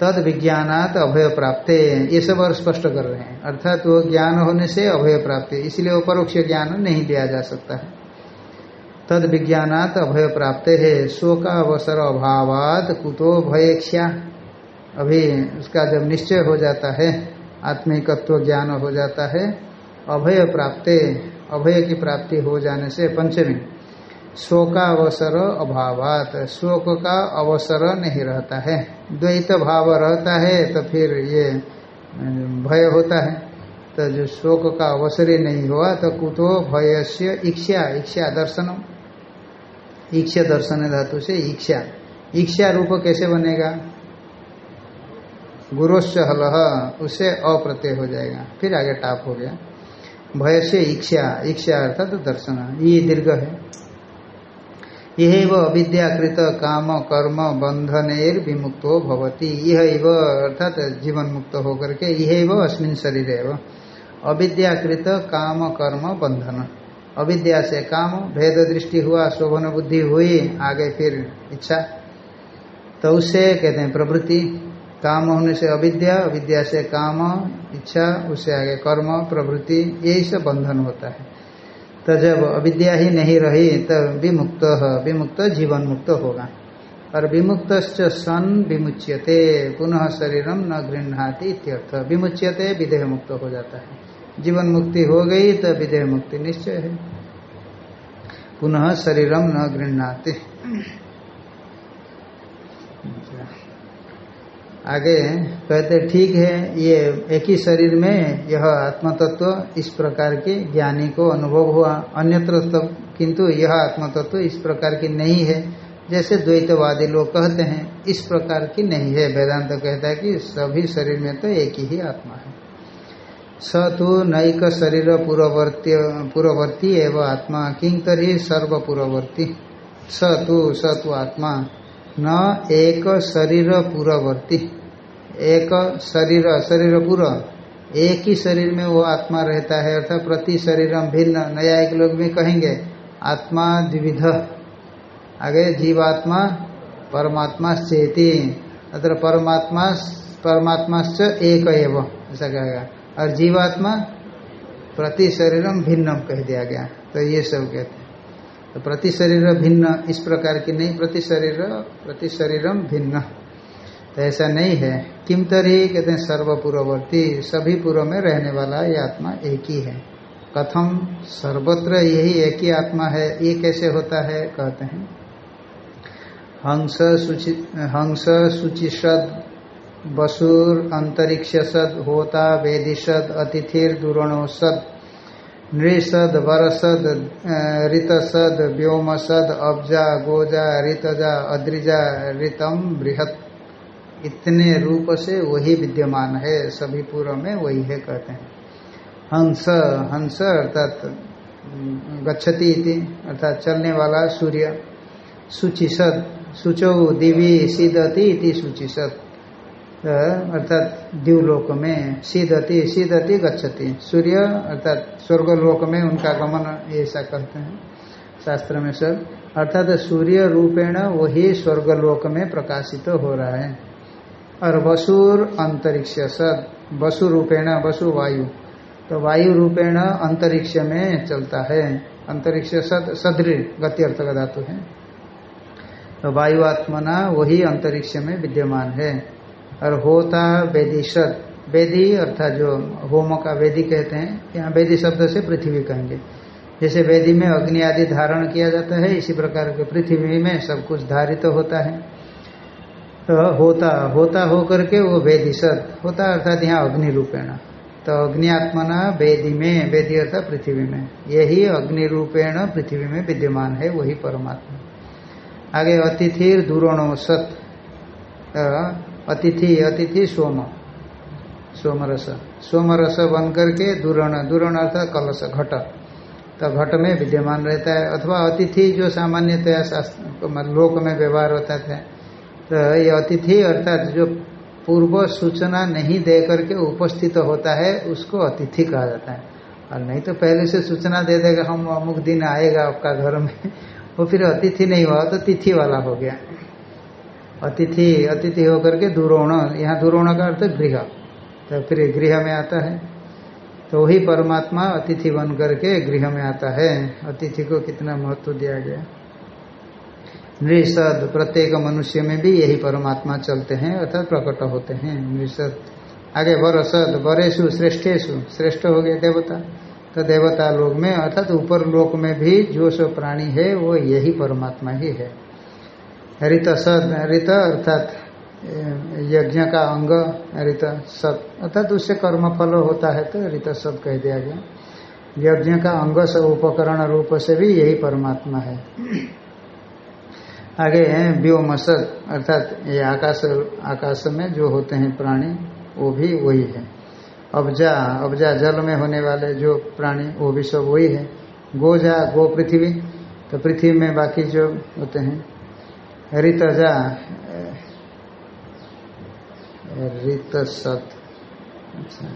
तद विज्ञानात अभय प्राप्त, ये सब और स्पष्ट कर रहे हैं। अर्थात वो ज्ञान होने से अभय प्राप्त, इसलिए वो परोक्ष ज्ञान नहीं दिया जा सकता है। तद विज्ञानात अभय प्राप्त, है शोका अवसर अभावात कुतो भयक्षा अभी उसका जब निश्चय हो जाता है, आत्मिकत्व ज्ञान हो जाता है अभय प्राप्ते, अभय की प्राप्ति हो जाने से पंचमी। शोकावसर अभावात, शोक का अवसर नहीं रहता है। द्वैत भाव रहता है तो फिर ये भय होता है। तो जो शोक का अवसर ही नहीं हुआ तो कुतो भय से इच्छा इच्छा दर्शन इच्छा दर्शन धातु से इच्छा। इच्छा रूप कैसे बनेगा? गुरोश्च हल उससे अप्रत्यय हो जाएगा। फिर आगे टाप हो गया। भय से इच्छा इच्छा अर्थात तो दर्शन। ये दीर्घ है। यह वो अविद्याकृत काम, कर्म बंधनेर विमुक्तो भवती। यह अर्थात जीवन मुक्त होकर के यह अस्मिन शरीर एवं। अविद्याकृत काम, कर्म बंधन अविद्या से काम, भेद दृष्टि हुआ, शोभन बुद्धि हुई, आगे फिर इच्छा। तो उससे कहते हैं प्रवृत्ति। काम होने से अविद्या अविद्या से काम, इच्छा उससे आगे कर्म, प्रवृत्ति, यही सब बंधन होता है। तो जब अविद्या ही नहीं रही तब विमुक्त विमुक्त जीवन मुक्त होगा। और विमुक्त सन विमुच्यते, पुनः शरीरम न गृहती इत्यर्थ। विमुच्यते, विदेह मुक्त हो जाता है। जीवन मुक्ति हो गई तो विदेह मुक्ति निश्चय है। पुनः शरीरम न गृहती आगे कहते, ठीक है, ये एक ही शरीर में यह आत्म तत्व इस प्रकार के ज्ञानी को अनुभव हुआ। अन्यत्र तब किंतु यह आत्म तत्व इस प्रकार की नहीं है, जैसे द्वैतवादी लोग कहते हैं, इस प्रकार की नहीं है। वेदांत तो कहता है कि सभी शरीर में तो एक ही आत्मा है। स तो नैक शरीर पूर्ववर्ती पूर्ववर्ती एवं आत्मा किंग तरी सर्व पूर्ववर्ती स तो स तो आत्मा। न एक शरीर पूर्ववर्ती एक शरीर शरीर पूरा। एक ही शरीर में वो आत्मा रहता है, अर्थात प्रति शरीरम भिन्न। नया एक लोग भी कहेंगे, आत्मा द्विविध। आगे, जीवात्मा, परमात्मा चेती। अत्र परमात्मा परमात्मा एक एवं, ऐसा कहेगा और जीवात्मा प्रति शरीरम भिन्नम कह दिया गया। तो ये सब कहते तो प्रति शरीर भिन्न, इस प्रकार की नहीं, प्रति शरीर, प्रति शरीरम भिन्न। तो ऐसा नहीं है। किम तरी, कहते हैं सर्वपूर्ववर्ती सभी पूर्व में रहने वाला ये आत्मा एक ही है। कथम सर्वत्र यही एक ही आत्मा है, ये कैसे होता है, कहते हैं। हंस सूचि, हंस सूचिषद बसुर अंतरिक्ष सद होता, वेदिषद अतिथिर दुरणोसद नृषद वरसद ऋतसद, व्योमसद, अब्जा, गोजा, ऋतजा, अद्रिजा, ऋतम, बृहत। इतने रूप से वही विद्यमान है, सभी पूर्व में वही है कहते हैं। हंस हंस अर्थात गच्छति इति, अर्थात चलने वाला सूर्य। सुचिसद, सुचौ दिवी सीदती इति सुचिसद। अर्थात द्यूलोक में सीदति सीदति गच्छति। सूर्य, अर्थात स्वर्गलोक में उनका गमन ऐसा कहते हैं, शास्त्र में सब। अर्थात सूर्य रूपेण वही स्वर्गलोक में प्रकाशित तो हो रहा है। और वसुर अंतरिक्ष सद वसु रूपेण वसु वायु। तो वायु रूपेण अंतरिक्ष में चलता है। अंतरिक्ष सद सदृढ़ गति अर्थ का धातु है। तो वायु आत्मना वही अंतरिक्ष में विद्यमान है। और होता वेदी सद वेदी अर्थात जो होम का वेदी कहते हैं, यहाँ वेदी शब्द से पृथ्वी कहेंगे। जैसे वेदी में अग्नि आदि धारण किया जाता है, इसी प्रकार के पृथ्वी में सब कुछ धारित तो होता है। तो होता होता हो करके वो वेदी सद होता अर्थात यहाँ अग्नि रूपेण। तो अग्नि आत्मना वेदी में, वेदी अर्थात पृथ्वी में। यही अग्नि रूपेण पृथ्वी में विद्यमान है, वही परमात्मा। आगे अतिथि दूरणो सत। अतिथि अतिथि सोम। सोमरस। सोमरस बन करके दूरण दूरण अर्थात कलश, घट। तो घट में विद्यमान रहता है। अथवा अतिथि जो सामान्यतया लोक में व्यवहार होता था तो ये अतिथि अर्थात जो पूर्व सूचना नहीं दे करके उपस्थित होता है, उसको अतिथि कहा जाता है। और नहीं तो पहले से सूचना दे देगा हम अमुक दिन आएगा आपका घर में। वो फिर अतिथि नहीं हुआ तो तिथि वाला हो गया। अतिथि अतिथि होकर के दुरोण, यहाँ दुरोण का अर्थ गृह। तो फिर गृह में आता है। तो वही परमात्मा अतिथि बन करके गृह में आता है। अतिथि को कितना महत्व दिया गया। नृषद प्रत्येक मनुष्य में भी यही परमात्मा चलते हैं अर्थात प्रकट होते हैं। नृषद आगे वरसद वरेशु श्रेष्ठेशु श्रेष्ठ हो गए देवता। तो देवता लोक में, अर्थात ऊपर लोक में भी जो सो प्राणी है, वो यही परमात्मा ही है। ऋत सद ऋत अर्थात यज्ञ का अंग ऋत सत अर्थात उससे कर्म फल होता है तो ऋत सद कह दिया गया। यज्ञ का अंग से उपकरण रूप से भी यही परमात्मा है। आगे हैं व्योमसद अर्थात ये आकाश आकाश में जो होते हैं प्राणी, वो भी वही है। अबजा अबजा जल में होने वाले जो प्राणी, वो भी सब वही है। गोजा, गो पृथ्वी तो पृथ्वी में बाकी जो होते हैं ऋतजा ऋत सत अच्छा।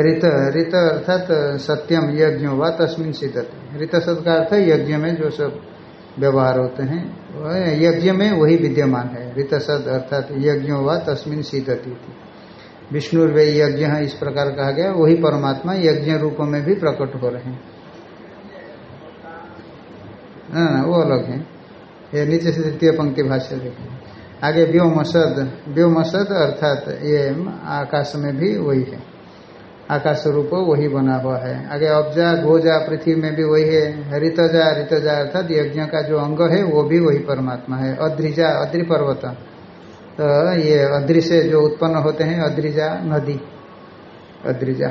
ऋत ऋत अर्थात सत्यम यज्ञ व तस्मिन सिद्ध। ऋत सत का अर्थ यज्ञ में जो सब व्यवहार होते हैं यज्ञ में वही विद्यमान है। ऋतसद अर्थात यज्ञ हुआ तस्मिन शीतती विष्णु वे यज्ञ इस प्रकार कहा गया वही परमात्मा यज्ञ रूप में भी प्रकट हो रहे हैं। ना, ना वो अलग है। ये नीचे से तृतीय पंक्ति भाष्य देखें आगे व्योमसद व्योमसद अर्थात ये आकाश में भी वही है। आकाश रूप वही बना हुआ है। आगे अब्जा, गोजा, पृथ्वी में भी वही है। ऋतजा ऋतजा अर्थात यज्ञ का जो अंग है, वो भी वही परमात्मा है। अद्रिजा, अद्रि पर्वत। तो ये अद्रि से जो उत्पन्न होते हैं, अद्रिजा नदी। अद्रिजा।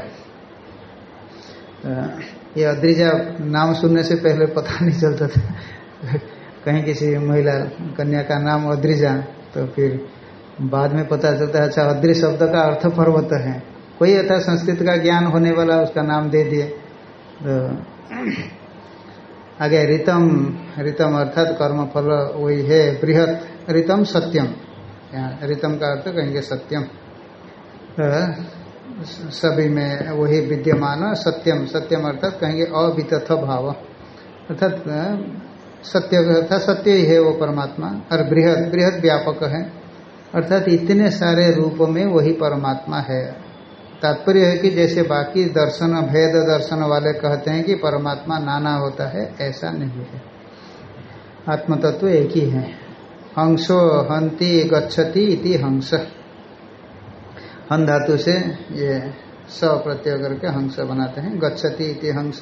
ये अद्रिजा नाम सुनने से पहले पता नहीं चलता था। कहीं किसी महिला कन्या का नाम अद्रिजा तो फिर बाद में पता चलता है अच्छा अद्रि शब्द का अर्थ पर्वत है। कोई था संस्कृत का ज्ञान होने वाला उसका नाम दे दिए। तो आगे रितम रितम अर्थात कर्म फल वही है, बृहत रितम सत्यम। यहाँ रितम का अर्थ कहेंगे सत्यम। तो सभी में वही विद्यमान सत्यम सत्यम अर्थात कहेंगे अवितथ भाव। अर्थात सत्य अर्थात सत्य ही है वो परमात्मा, और बृहद बृहद व्यापक है। अर्थात इतने सारे रूप में वही परमात्मा है। तात्पर्य है कि जैसे बाकी दर्शन, भेद दर्शन वाले कहते हैं कि परमात्मा नाना होता है, ऐसा नहीं है। आत्म तत्व एक ही है। हंसो हंति गच्छति इति हंस। हन धातु से ये स प्रत्यय करके हंस बनाते हैं। गच्छति इति हंस।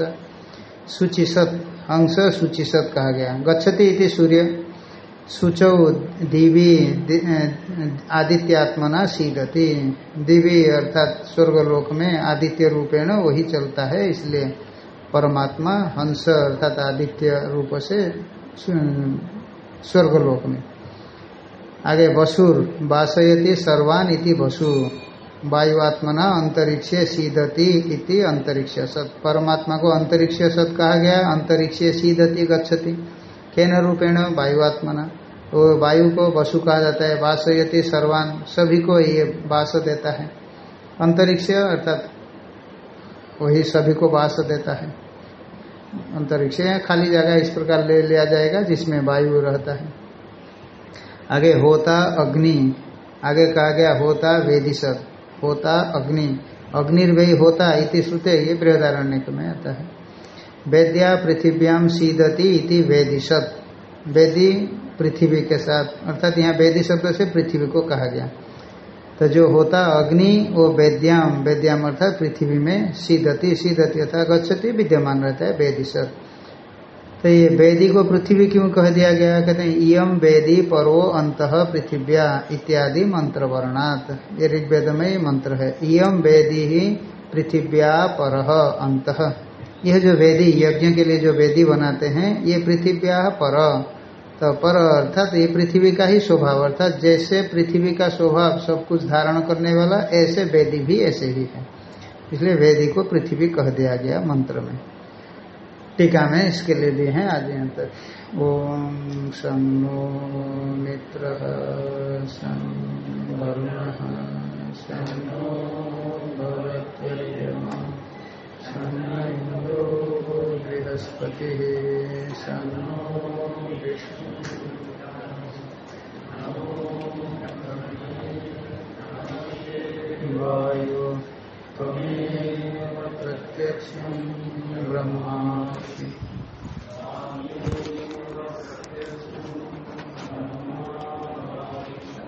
सुचिसत अंश सुचिसत कहा गया। गच्छति इति सूर्य सुचौ दिवी आदित्यात्मना सीदति। दिवी अर्थात स्वर्गलोक में आदित्य रूपेण वही चलता है, इसलिए परमात्मा, हंस अर्थात आदित्य रूप से स्वर्गलोक में। आगे वसुर बासयति सर्वान इति बसु वायुआत्मना अंतरिक्ष सीदति इति अंतरिक्ष सत। परमात्मा को अंतरिक्ष सत कहा गया अंतरिक्ष सीदति गच्छति। केन रूपेण? वायुआत्मना। वो वायु को वसु कहा जाता है, वासयति सर्वान सभी को ये वास देता है। अंतरिक्ष अर्थात वही सभी को वास देता है। अंतरिक्ष खाली जगह इस प्रकार ले लिया जाएगा जिसमें वायु रहता है। आगे होता अग्नि। आगे कहा गया होता वेदिशत होता अग्नि अग्निर्वय होता इति श्रुते, ये बृहदारण्य में आता है। वेद्या पृथिव्याम सीदती इति वेदिशत वेदी पृथ्वी के साथ, अर्थात यहाँ वेदी शब्द से पृथ्वी को कहा गया। तो जो होता अग्नि, वो वेद्याम वेद्याम अर्थात पृथ्वी में सीदती सीदती अर्थात गच्छति, विद्यमान रहता है वेदिशत तो ये वेदी को पृथ्वी क्यों कह दिया गया? कहते हैं इयम वेदी परो अंत पृथिव्या इत्यादि मंत्र वर्णात ये ऋग्वेद में ये मंत्र है। इयम वेदी ही पृथिव्या पर अंत। यह जो वेदी, यज्ञ के लिए जो वेदी बनाते हैं, ये पृथिव्या पर। तो पर अर्थात ये पृथ्वी का ही स्वभाव, अर्थात जैसे पृथ्वी का स्वभाव सब कुछ धारण करने वाला, ऐसे वेदी भी ऐसे ही है। इसलिए वेदी को पृथ्वी कह दिया गया मंत्र में। टीका में इसके लिए दिए हैं यहाँ तक ओम शो मित्र बृहस्पति वायु प्रत्यक्ष ब्रह्मा